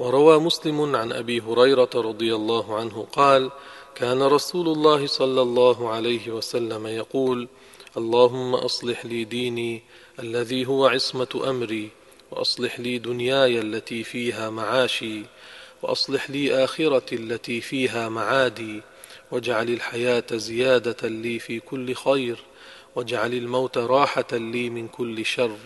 وروى مسلم عن أبي هريرة رضي الله عنه قال كان رسول الله صلى الله عليه وسلم يقول اللهم أصلح لي ديني الذي هو عصمة أمري وأصلح لي دنياي التي فيها معاشي وأصلح لي آخرتي التي فيها معادي واجعل الحياة زيادة لي في كل خير واجعل الموت راحة لي من كل شر.